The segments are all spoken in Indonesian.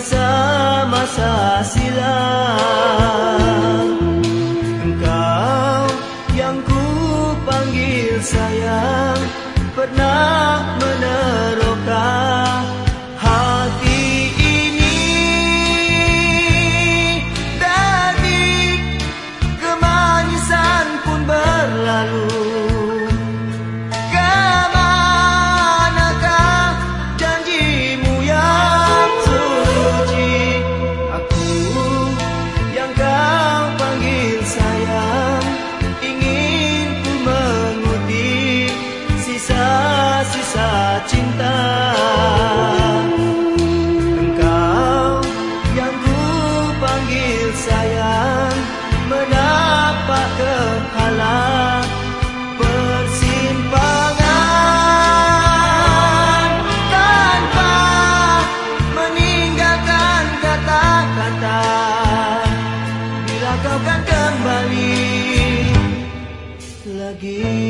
masa-masa silam. Engkau yang ku panggil sayang pernah menang kau kan kembali lagi.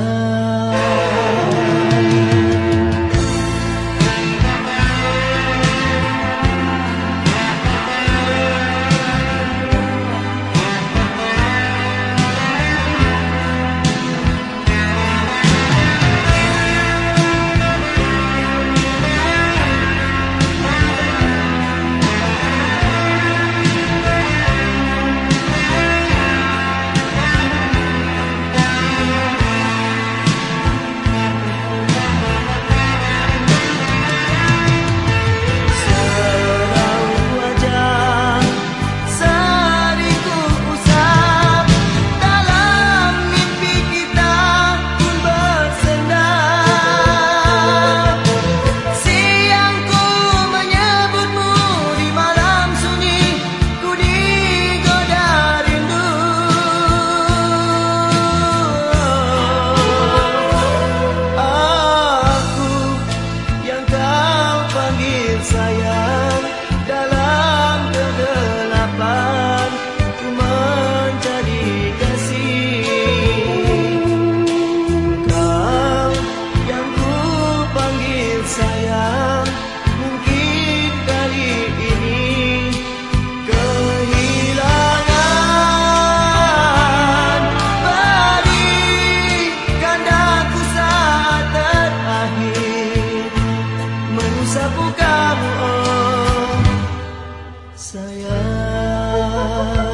sayang.